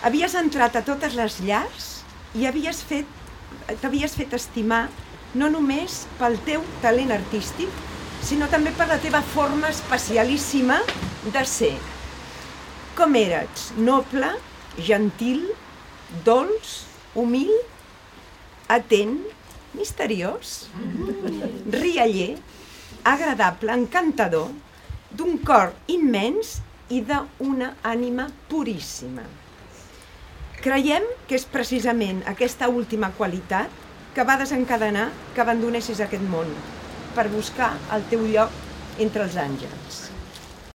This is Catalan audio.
Havies entrat a totes les llars i havies fet, t'havies fet estimar no només pel teu talent artístic, sinó també per la teva forma especialíssima de ser. Com eres? Noble, gentil, dolç, humil, atent, misteriós, rialler, agradable, encantador, d'un cor immens i d'una ànima puríssima. Creiem que és precisament aquesta última qualitat que va desencadenar que abandonessis aquest món per buscar el teu lloc entre els àngels.